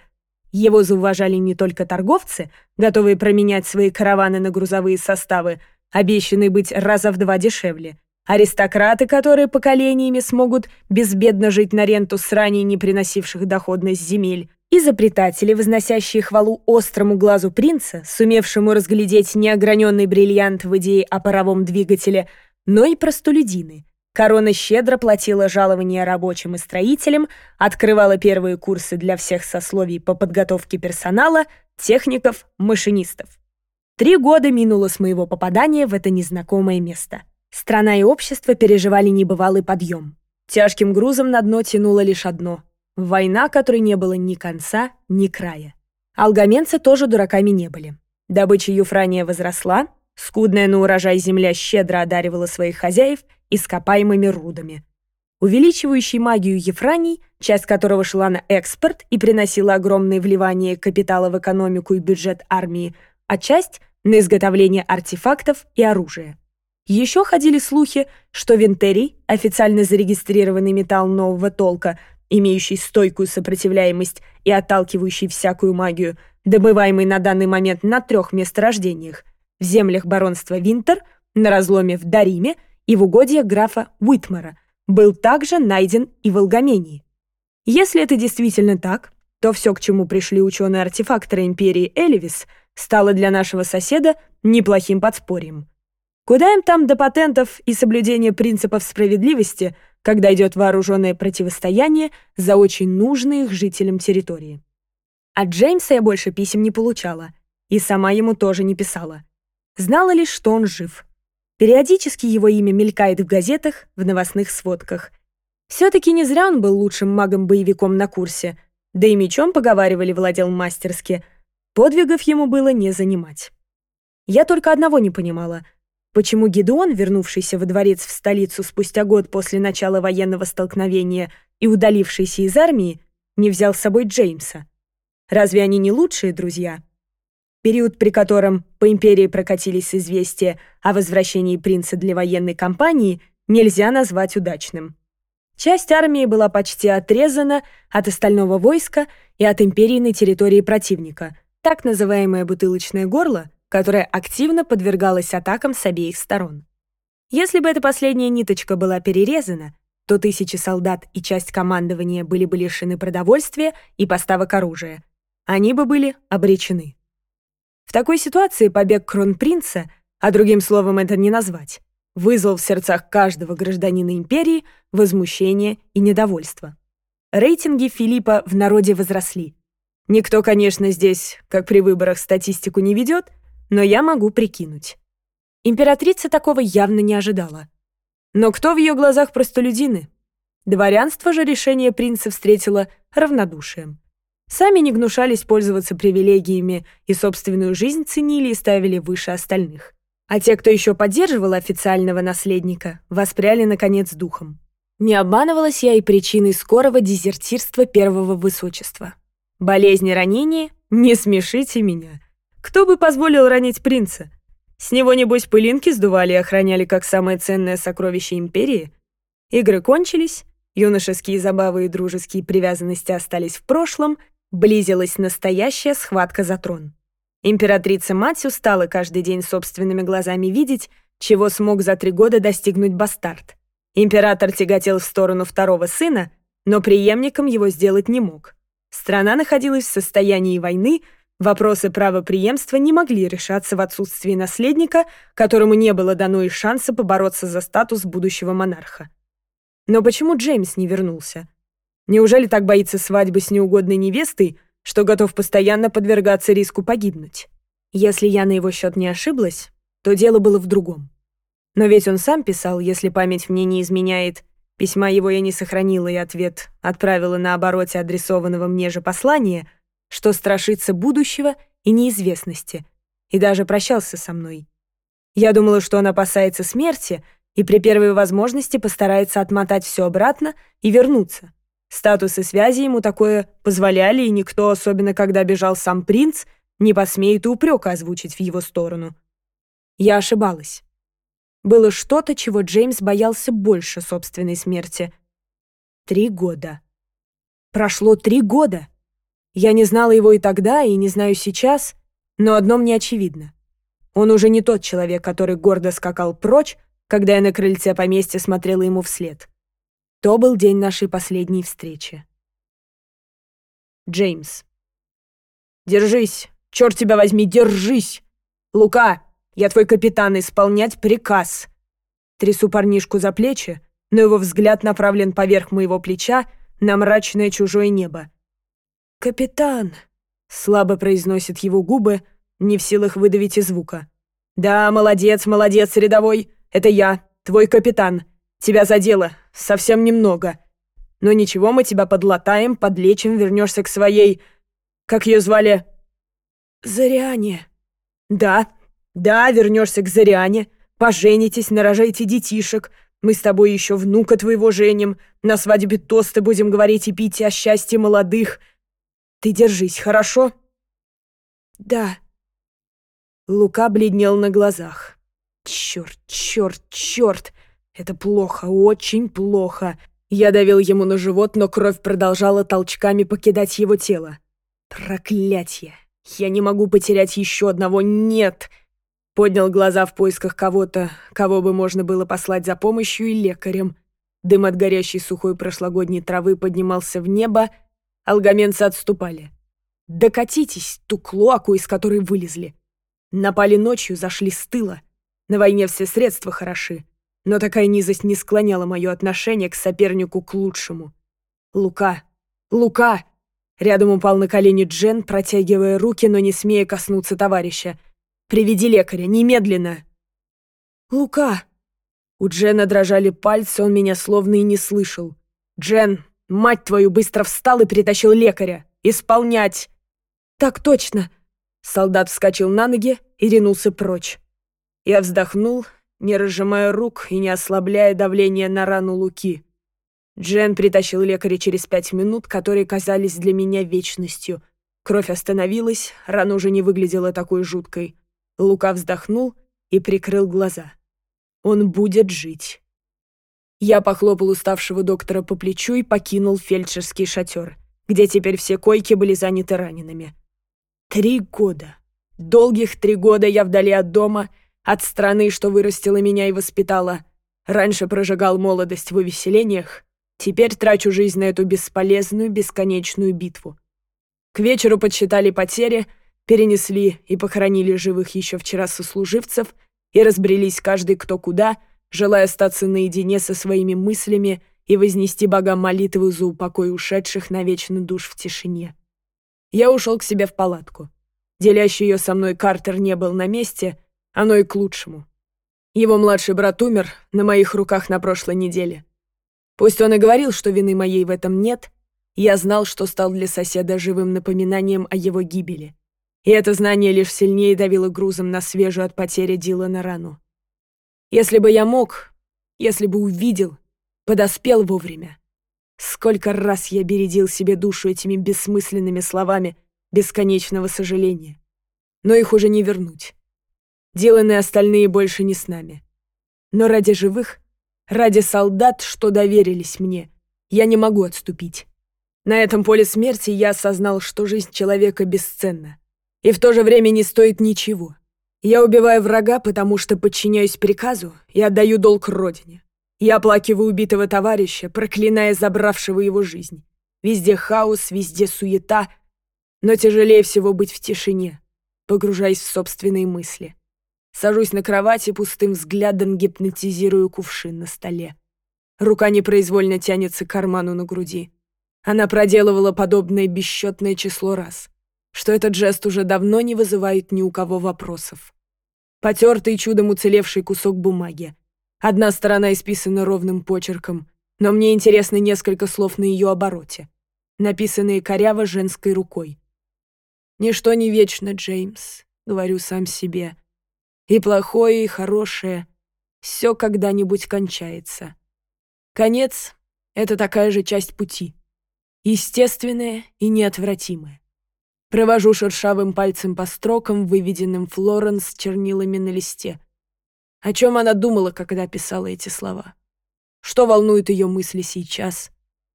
Его зауважали не только торговцы, готовые променять свои караваны на грузовые составы, обещанные быть раза в два дешевле, аристократы, которые поколениями смогут безбедно жить на ренту с ранее не приносивших доходность земель, и запретатели, возносящие хвалу острому глазу принца, сумевшему разглядеть неограненный бриллиант в идее о паровом двигателе, но и простолюдины – Корона щедро платила жалования рабочим и строителям, открывала первые курсы для всех сословий по подготовке персонала, техников, машинистов. Три года минуло с моего попадания в это незнакомое место. Страна и общество переживали небывалый подъем. Тяжким грузом на дно тянуло лишь одно — война, которой не было ни конца, ни края. Алгаменцы тоже дураками не были. Добыча юфрания возросла, Скудная на урожай земля щедро одаривала своих хозяев ископаемыми рудами. Увеличивающий магию Ефраний, часть которого шла на экспорт и приносила огромные вливания капитала в экономику и бюджет армии, а часть – на изготовление артефактов и оружия. Еще ходили слухи, что Вентерий, официально зарегистрированный металл нового толка, имеющий стойкую сопротивляемость и отталкивающий всякую магию, добываемый на данный момент на трех месторождениях – в землях баронства Винтер, на разломе в Дариме и в угодьях графа Уитмара был также найден и в Алгамении. Если это действительно так, то все, к чему пришли ученые-артефакторы империи Элевис, стало для нашего соседа неплохим подспорьем. Куда им там до патентов и соблюдения принципов справедливости, когда идет вооруженное противостояние за очень нужные их жителям территории? От Джеймса я больше писем не получала, и сама ему тоже не писала. Знала лишь, что он жив. Периодически его имя мелькает в газетах, в новостных сводках. Все-таки не зря он был лучшим магом-боевиком на курсе, да и мечом, поговаривали, владел мастерски. Подвигов ему было не занимать. Я только одного не понимала. Почему Гедеон, вернувшийся во дворец в столицу спустя год после начала военного столкновения и удалившийся из армии, не взял с собой Джеймса? Разве они не лучшие друзья? период, при котором по империи прокатились известия о возвращении принца для военной кампании, нельзя назвать удачным. Часть армии была почти отрезана от остального войска и от империйной территории противника, так называемое «бутылочное горло», которое активно подвергалось атакам с обеих сторон. Если бы эта последняя ниточка была перерезана, то тысячи солдат и часть командования были бы лишены продовольствия и поставок оружия. Они бы были обречены. В такой ситуации побег кронпринца, а другим словом это не назвать, вызвал в сердцах каждого гражданина империи возмущение и недовольство. Рейтинги Филиппа в народе возросли. Никто, конечно, здесь, как при выборах, статистику не ведет, но я могу прикинуть. Императрица такого явно не ожидала. Но кто в ее глазах простолюдины? Дворянство же решение принца встретило равнодушием. Сами не гнушались пользоваться привилегиями и собственную жизнь ценили и ставили выше остальных. А те, кто еще поддерживал официального наследника, воспряли, наконец, духом. Не обманывалась я и причиной скорого дезертирства первого высочества. Болезни ранения — не смешите меня. Кто бы позволил ранить принца? С него, небось, пылинки сдували и охраняли как самое ценное сокровище империи? Игры кончились, юношеские забавы и дружеские привязанности остались в прошлом — близилась настоящая схватка за трон. Императрица-мать устала каждый день собственными глазами видеть, чего смог за три года достигнуть бастард. Император тяготел в сторону второго сына, но преемником его сделать не мог. Страна находилась в состоянии войны, вопросы правопреемства не могли решаться в отсутствии наследника, которому не было дано и шанса побороться за статус будущего монарха. Но почему Джеймс не вернулся? Неужели так боится свадьбы с неугодной невестой, что готов постоянно подвергаться риску погибнуть? Если я на его счет не ошиблась, то дело было в другом. Но ведь он сам писал, если память мне не изменяет, письма его я не сохранила и ответ отправила на обороте адресованного мне же послания, что страшится будущего и неизвестности, и даже прощался со мной. Я думала, что он опасается смерти и при первой возможности постарается отмотать все обратно и вернуться. Статус и связи ему такое позволяли, и никто, особенно когда бежал сам принц, не посмеет и упрека озвучить в его сторону. Я ошибалась. Было что-то, чего Джеймс боялся больше собственной смерти. Три года. Прошло три года. Я не знала его и тогда, и не знаю сейчас, но одно мне очевидно. Он уже не тот человек, который гордо скакал прочь, когда я на крыльце поместья смотрела ему вслед. То был день нашей последней встречи. Джеймс. «Держись! Черт тебя возьми, держись! Лука, я твой капитан, исполнять приказ!» Трясу парнишку за плечи, но его взгляд направлен поверх моего плеча на мрачное чужое небо. «Капитан!» — слабо произносит его губы, не в силах выдавить и звука. «Да, молодец, молодец, рядовой! Это я, твой капитан! Тебя задело! совсем немного. Но ничего, мы тебя подлатаем, подлечим, вернешься к своей... Как ее звали?» «Зариане». «Да, да, вернешься к Зариане, поженитесь, нарожайте детишек, мы с тобой еще внука твоего женим, на свадьбе тосты будем говорить и пить о счастье молодых. Ты держись, хорошо?» «Да». Лука бледнел на глазах. «Черт, черт, черт!» Это плохо, очень плохо. Я давил ему на живот, но кровь продолжала толчками покидать его тело. Проклятье! Я не могу потерять еще одного. Нет! Поднял глаза в поисках кого-то, кого бы можно было послать за помощью и лекарем. Дым от горящей сухой прошлогодней травы поднимался в небо, алгаменцы отступали. Докатитесь ту клоаку, из которой вылезли. Напали ночью, зашли с тыла. На войне все средства хороши. Но такая низость не склоняла мое отношение к сопернику к лучшему. «Лука! Лука!» Рядом упал на колени Джен, протягивая руки, но не смея коснуться товарища. «Приведи лекаря, немедленно!» «Лука!» У Джена дрожали пальцы, он меня словно и не слышал. «Джен, мать твою, быстро встал и притащил лекаря! Исполнять!» «Так точно!» Солдат вскочил на ноги и ринулся прочь. Я вздохнул не разжимая рук и не ослабляя давление на рану Луки. Джен притащил лекаря через пять минут, которые казались для меня вечностью. Кровь остановилась, рана уже не выглядела такой жуткой. Лука вздохнул и прикрыл глаза. «Он будет жить». Я похлопал уставшего доктора по плечу и покинул фельдшерский шатер, где теперь все койки были заняты ранеными. Три года. Долгих три года я вдали от дома — от страны, что вырастила меня и воспитала. Раньше прожигал молодость в увеселениях. Теперь трачу жизнь на эту бесполезную, бесконечную битву. К вечеру подсчитали потери, перенесли и похоронили живых еще вчера сослуживцев и разбрелись каждый кто куда, желая остаться наедине со своими мыслями и вознести богам молитву за упокой ушедших на навечно душ в тишине. Я ушел к себе в палатку. Делящий ее со мной Картер не был на месте, оно и к лучшему. Его младший брат умер на моих руках на прошлой неделе. Пусть он и говорил, что вины моей в этом нет, я знал, что стал для соседа живым напоминанием о его гибели. И это знание лишь сильнее давило грузом на свежую от потери Дилана рану. Если бы я мог, если бы увидел, подоспел вовремя. Сколько раз я бередил себе душу этими бессмысленными словами бесконечного сожаления. Но их уже не вернуть деланные остальные больше не с нами. Но ради живых, ради солдат, что доверились мне, я не могу отступить. На этом поле смерти я осознал, что жизнь человека бесценна. И в то же время не стоит ничего. Я убиваю врага, потому что подчиняюсь приказу и отдаю долг родине. Я оплакиваю убитого товарища, проклиная забравшего его жизнь. Везде хаос, везде суета, но тяжелее всего быть в тишине, погружаясь в собственные мысли. Сажусь на кровати и пустым взглядом гипнотизирую кувшин на столе. Рука непроизвольно тянется к карману на груди. Она проделывала подобное бесчетное число раз, что этот жест уже давно не вызывает ни у кого вопросов. Потертый чудом уцелевший кусок бумаги. Одна сторона исписана ровным почерком, но мне интересны несколько слов на ее обороте, написанные коряво женской рукой. «Ничто не вечно, Джеймс», — говорю сам себе, и плохое, и хорошее. Все когда-нибудь кончается. Конец — это такая же часть пути. Естественная и неотвратимая. Провожу шершавым пальцем по строкам, выведенным Флоренс чернилами на листе. О чем она думала, когда писала эти слова? Что волнует ее мысли сейчас?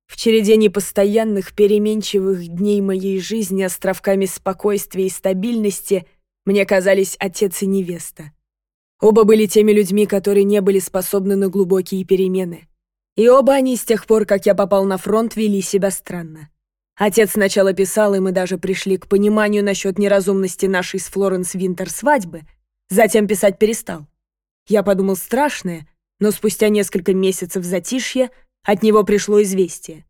В череде непостоянных, переменчивых дней моей жизни островками спокойствия и стабильности — мне казались отец и невеста. Оба были теми людьми, которые не были способны на глубокие перемены. И оба они с тех пор, как я попал на фронт, вели себя странно. Отец сначала писал, и мы даже пришли к пониманию насчет неразумности нашей с Флоренс Винтер свадьбы, затем писать перестал. Я подумал страшное, но спустя несколько месяцев затишья от него пришло известие.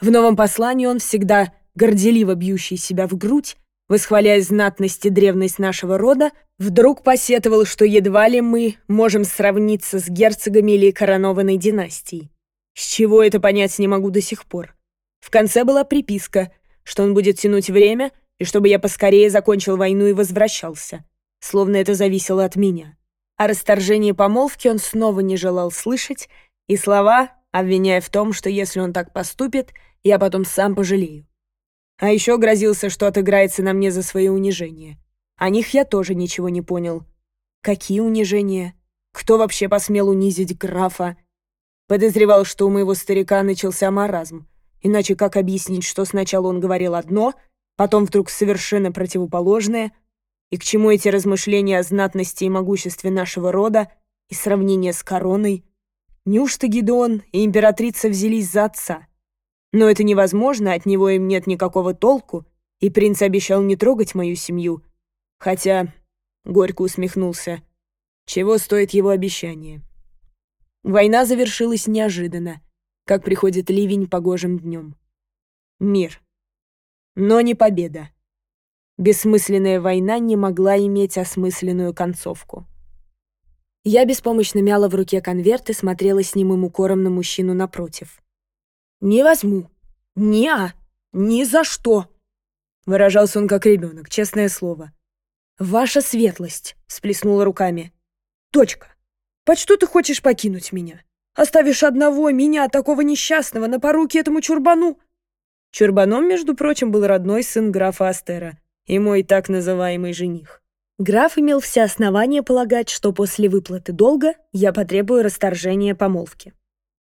В новом послании он всегда горделиво бьющий себя в грудь, восхваляя знатность и древность нашего рода, вдруг посетовал, что едва ли мы можем сравниться с герцогами или коронованной династией. С чего это понять не могу до сих пор. В конце была приписка, что он будет тянуть время и чтобы я поскорее закончил войну и возвращался. Словно это зависело от меня. О расторжении помолвки он снова не желал слышать, и слова, обвиняя в том, что если он так поступит, я потом сам пожалею. А еще грозился, что отыграется на мне за свои унижения. О них я тоже ничего не понял. Какие унижения? Кто вообще посмел унизить графа? Подозревал, что у моего старика начался маразм. Иначе как объяснить, что сначала он говорил одно, потом вдруг совершенно противоположное? И к чему эти размышления о знатности и могуществе нашего рода и сравнение с короной? Неужто Гедеон и императрица взялись за отца? Но это невозможно, от него им нет никакого толку, и принц обещал не трогать мою семью. Хотя, — горько усмехнулся, — чего стоит его обещание? Война завершилась неожиданно, как приходит ливень погожим днем. Мир. Но не победа. Бессмысленная война не могла иметь осмысленную концовку. Я беспомощно мяла в руке конверт и смотрела с немым укором на мужчину напротив. Не возьму. Неа. Ни за что. Выражался он как ребенок, честное слово. «Ваша светлость!» — сплеснула руками. «Точка! Почту ты хочешь покинуть меня? Оставишь одного, меня, такого несчастного, на поруки этому чурбану?» Чурбаном, между прочим, был родной сын графа Астера и мой так называемый жених. Граф имел все основания полагать, что после выплаты долга я потребую расторжения помолвки.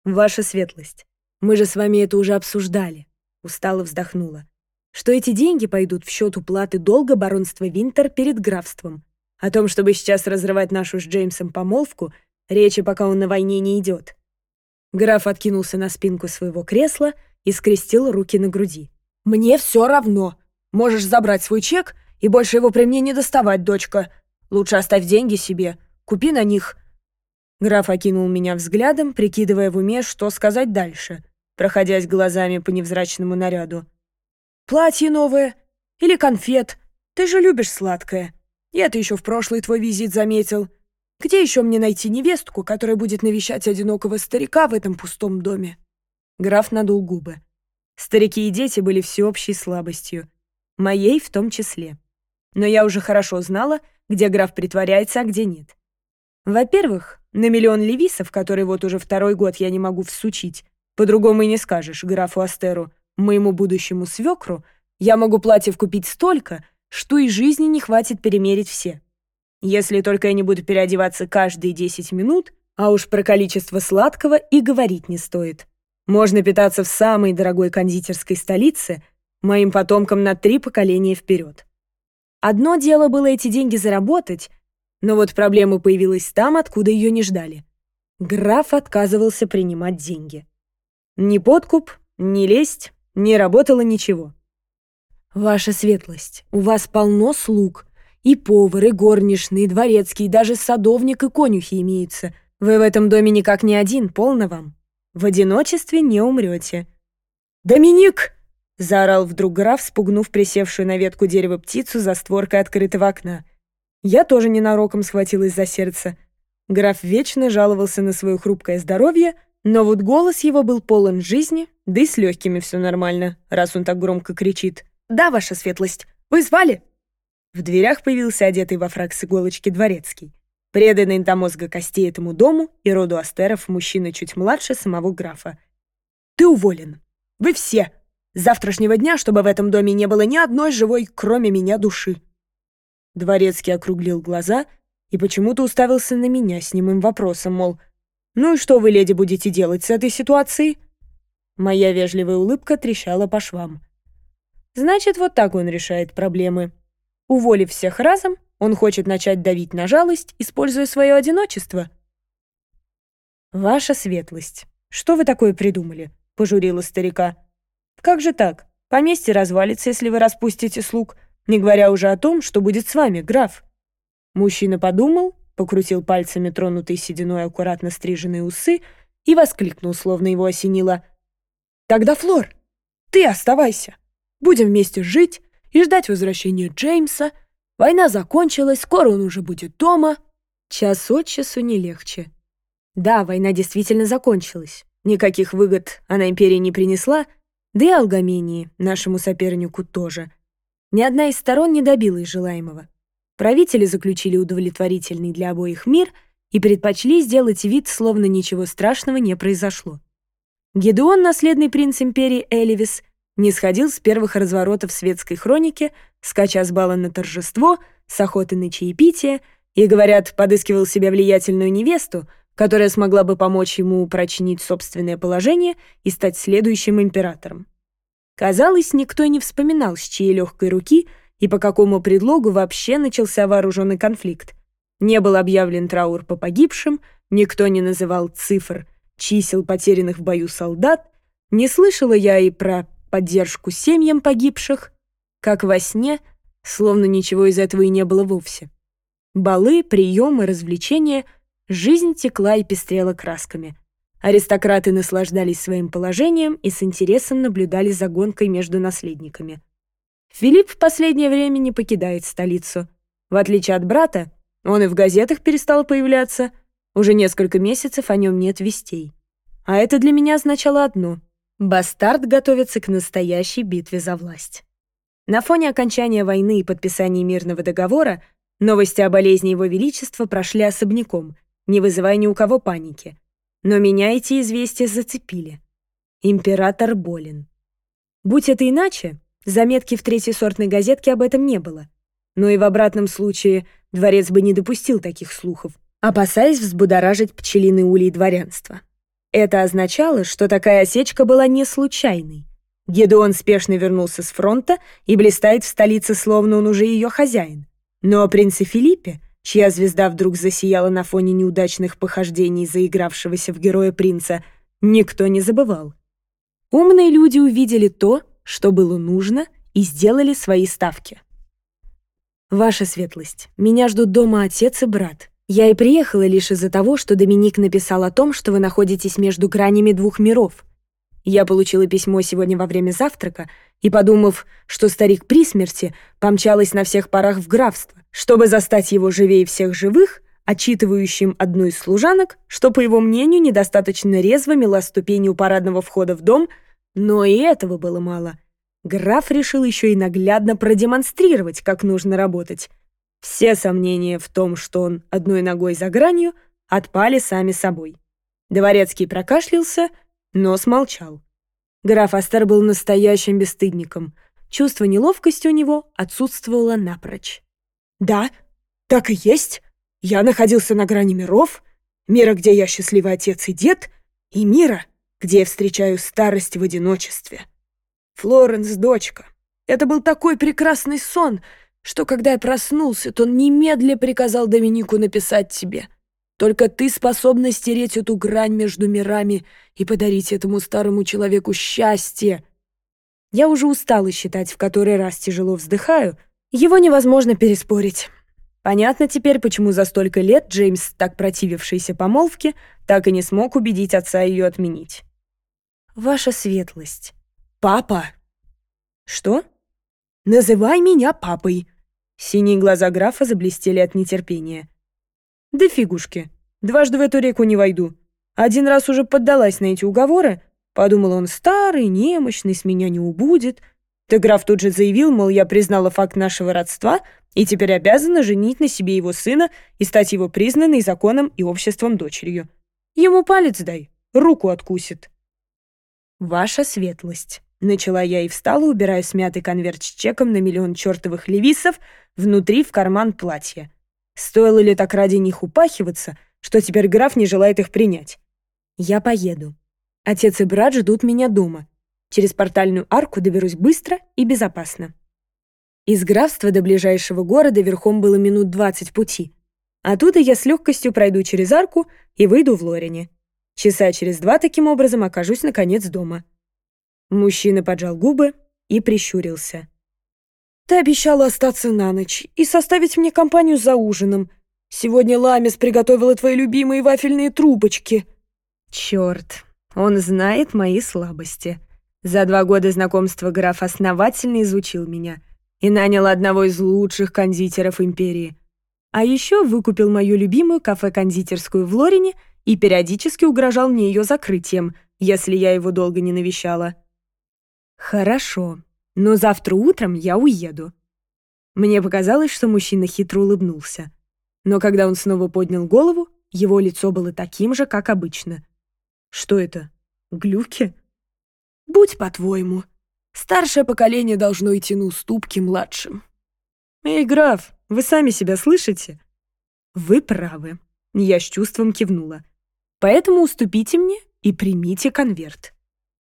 «Ваша светлость, мы же с вами это уже обсуждали», — устало вздохнула. «Что эти деньги пойдут в счет уплаты долга баронства Винтер перед графством. О том, чтобы сейчас разрывать нашу с Джеймсом помолвку, речи пока он на войне не идет». Граф откинулся на спинку своего кресла и скрестил руки на груди. «Мне все равно. Можешь забрать свой чек и больше его при мне не доставать, дочка. Лучше оставь деньги себе. Купи на них». Граф окинул меня взглядом, прикидывая в уме, что сказать дальше проходясь глазами по невзрачному наряду. «Платье новое? Или конфет? Ты же любишь сладкое. я это еще в прошлый твой визит заметил. Где еще мне найти невестку, которая будет навещать одинокого старика в этом пустом доме?» Граф надул губы. Старики и дети были всеобщей слабостью. Моей в том числе. Но я уже хорошо знала, где граф притворяется, а где нет. Во-первых, на миллион левисов, которые вот уже второй год я не могу всучить, по-другому и не скажешь графу Астеру, моему будущему свекру, я могу платьев купить столько, что и жизни не хватит перемерить все. Если только я не буду переодеваться каждые 10 минут, а уж про количество сладкого и говорить не стоит. Можно питаться в самой дорогой кондитерской столице, моим потомкам на три поколения вперед. Одно дело было эти деньги заработать, но вот проблема появилась там, откуда ее не ждали. Граф отказывался принимать деньги. Ни подкуп, ни лесть, не работало ничего. «Ваша светлость, у вас полно слуг. И повары, и горничный, и дворецкий, и даже садовник и конюхи имеются. Вы в этом доме никак не один, полно вам. В одиночестве не умрете». «Доминик!» — заорал вдруг граф, спугнув присевшую на ветку дерева птицу за створкой открытого окна. Я тоже ненароком схватилась за сердце. Граф вечно жаловался на свое хрупкое здоровье — но вот голос его был полон жизни, да и с легкими все нормально, раз он так громко кричит. «Да, ваша светлость, вы звали?» В дверях появился одетый во фраг с иголочки дворецкий. Преданный до мозга костей этому дому и роду астеров мужчина чуть младше самого графа. «Ты уволен. Вы все. С завтрашнего дня, чтобы в этом доме не было ни одной живой, кроме меня, души». Дворецкий округлил глаза и почему-то уставился на меня с немым вопросом, мол, «Ну и что вы, леди, будете делать с этой ситуацией?» Моя вежливая улыбка трещала по швам. «Значит, вот так он решает проблемы. Уволив всех разом, он хочет начать давить на жалость, используя свое одиночество». «Ваша светлость, что вы такое придумали?» — пожурила старика. «Как же так? Поместье развалится, если вы распустите слуг, не говоря уже о том, что будет с вами, граф». Мужчина подумал покрутил пальцами тронутые сединой аккуратно стриженные усы и воскликнул, словно его осенило. «Тогда, Флор, ты оставайся. Будем вместе жить и ждать возвращения Джеймса. Война закончилась, скоро он уже будет дома. Час от часу не легче». Да, война действительно закончилась. Никаких выгод она империи не принесла, да и Алгамении, нашему сопернику, тоже. Ни одна из сторон не добилась желаемого. Правители заключили удовлетворительный для обоих мир и предпочли сделать вид, словно ничего страшного не произошло. Гедеон, наследный принц империи Элевис, не сходил с первых разворотов светской хроники, скача с бала на торжество, с охоты на чаепитие и, говорят, подыскивал себе влиятельную невесту, которая смогла бы помочь ему прочинить собственное положение и стать следующим императором. Казалось, никто не вспоминал, с чьей легкой руки – и по какому предлогу вообще начался вооруженный конфликт. Не был объявлен траур по погибшим, никто не называл цифр, чисел потерянных в бою солдат, не слышала я и про поддержку семьям погибших, как во сне, словно ничего из этого и не было вовсе. Балы, приемы, развлечения, жизнь текла и пестрела красками. Аристократы наслаждались своим положением и с интересом наблюдали за гонкой между наследниками. Филипп в последнее время не покидает столицу. В отличие от брата, он и в газетах перестал появляться. Уже несколько месяцев о нем нет вестей. А это для меня означало одно. Бастард готовится к настоящей битве за власть. На фоне окончания войны и подписания мирного договора новости о болезни Его Величества прошли особняком, не вызывая ни у кого паники. Но меня эти известия зацепили. Император болен. Будь это иначе, Заметки в третьей сортной газетке об этом не было. Но и в обратном случае дворец бы не допустил таких слухов, опасаясь взбудоражить пчелиные улей дворянства. Это означало, что такая осечка была не случайной. Гедеон спешно вернулся с фронта и блистает в столице, словно он уже ее хозяин. Но о принце Филиппе, чья звезда вдруг засияла на фоне неудачных похождений заигравшегося в героя принца, никто не забывал. Умные люди увидели то, что было нужно, и сделали свои ставки. «Ваша светлость, меня ждут дома отец и брат. Я и приехала лишь из-за того, что Доминик написал о том, что вы находитесь между гранями двух миров. Я получила письмо сегодня во время завтрака и, подумав, что старик при смерти, помчалась на всех парах в графство, чтобы застать его живее всех живых», отчитывающим одну из служанок, что, по его мнению, недостаточно резво мела ступенью парадного входа в дом – но и этого было мало. Граф решил еще и наглядно продемонстрировать, как нужно работать. Все сомнения в том, что он одной ногой за гранью, отпали сами собой. Дворецкий прокашлялся, но смолчал. Граф Астер был настоящим бесстыдником. Чувство неловкости у него отсутствовало напрочь. «Да, так и есть. Я находился на грани миров. Мира, где я счастливый отец и дед, и мира, где я встречаю старость в одиночестве. Флоренс, дочка, это был такой прекрасный сон, что когда я проснулся, то немедля приказал Доминику написать тебе. Только ты способна стереть эту грань между мирами и подарить этому старому человеку счастье. Я уже устала считать, в который раз тяжело вздыхаю. Его невозможно переспорить. Понятно теперь, почему за столько лет Джеймс, так противившийся помолвке, так и не смог убедить отца ее отменить ваша светлость». «Папа!» «Что?» «Называй меня папой!» Синие глаза графа заблестели от нетерпения. «Да фигушки. Дважды в эту реку не войду. Один раз уже поддалась на эти уговоры. Подумал он, старый, немощный, с меня не убудет. Да граф тут же заявил, мол, я признала факт нашего родства и теперь обязана женить на себе его сына и стать его признанной законом и обществом дочерью. Ему палец дай, руку откусит». «Ваша светлость». Начала я и встала, убирая смятый конверт с чеком на миллион чертовых левисов внутри в карман платья. Стоило ли так ради них упахиваться, что теперь граф не желает их принять? Я поеду. Отец и брат ждут меня дома. Через портальную арку доберусь быстро и безопасно. Из графства до ближайшего города верхом было минут 20 пути. А тут я с легкостью пройду через арку и выйду в Лорине. Часа через два таким образом окажусь наконец дома. Мужчина поджал губы и прищурился. «Ты обещала остаться на ночь и составить мне компанию за ужином. Сегодня Ламис приготовила твои любимые вафельные трубочки». «Чёрт, он знает мои слабости. За два года знакомства граф основательно изучил меня и нанял одного из лучших кондитеров империи. А еще выкупил мою любимую кафе-кондитерскую в Лорине — и периодически угрожал мне ее закрытием, если я его долго не навещала. «Хорошо, но завтра утром я уеду». Мне показалось, что мужчина хитро улыбнулся. Но когда он снова поднял голову, его лицо было таким же, как обычно. «Что это? Глюки?» «Будь по-твоему. Старшее поколение должно идти на уступки младшим». «Эй, граф, вы сами себя слышите?» «Вы правы», — я с чувством кивнула. Поэтому уступите мне и примите конверт».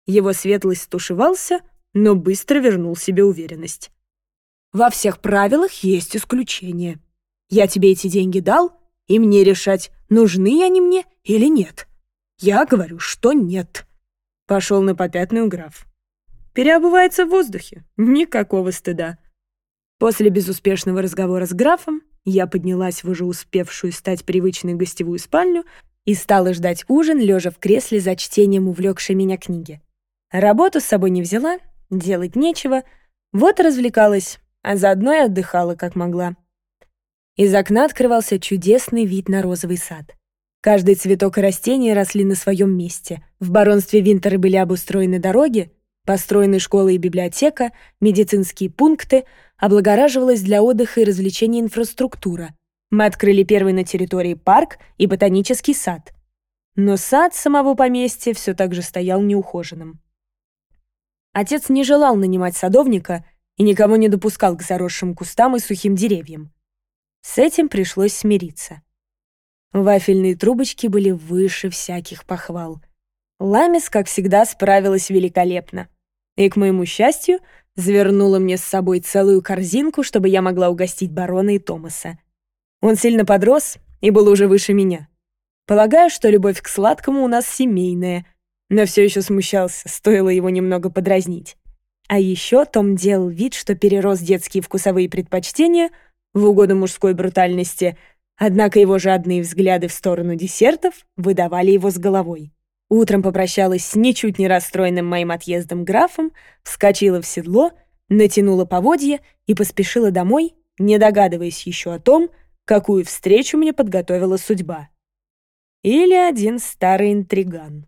Его светлость стушевался, но быстро вернул себе уверенность. «Во всех правилах есть исключения. Я тебе эти деньги дал, и мне решать, нужны они мне или нет. Я говорю, что нет». Пошел на попятную граф. Переобувается в воздухе, никакого стыда. После безуспешного разговора с графом я поднялась в уже успевшую стать привычной гостевую спальню и стала ждать ужин, лежа в кресле за чтением увлекшей меня книги. Работу с собой не взяла, делать нечего, вот и развлекалась, а заодно и отдыхала, как могла. Из окна открывался чудесный вид на розовый сад. Каждый цветок и растение росли на своем месте. В баронстве Винтеры были обустроены дороги, построены школы и библиотека, медицинские пункты, облагораживалась для отдыха и развлечений инфраструктура — мы открыли первый на территории парк и ботанический сад. Но сад самого поместья все так же стоял неухоженным. Отец не желал нанимать садовника и никого не допускал к заросшим кустам и сухим деревьям. С этим пришлось смириться. Вафельные трубочки были выше всяких похвал. Ламис, как всегда, справилась великолепно. И, к моему счастью, завернула мне с собой целую корзинку, чтобы я могла угостить барона и Томаса. Он сильно подрос и был уже выше меня. Полагаю, что любовь к сладкому у нас семейная, но все еще смущался, стоило его немного подразнить. А еще Том делал вид, что перерос детские вкусовые предпочтения в угоду мужской брутальности, однако его жадные взгляды в сторону десертов выдавали его с головой. Утром попрощалась с ничуть не расстроенным моим отъездом графом, вскочила в седло, натянула поводья и поспешила домой, не догадываясь еще о том, какую встречу мне подготовила судьба. Или один старый интриган.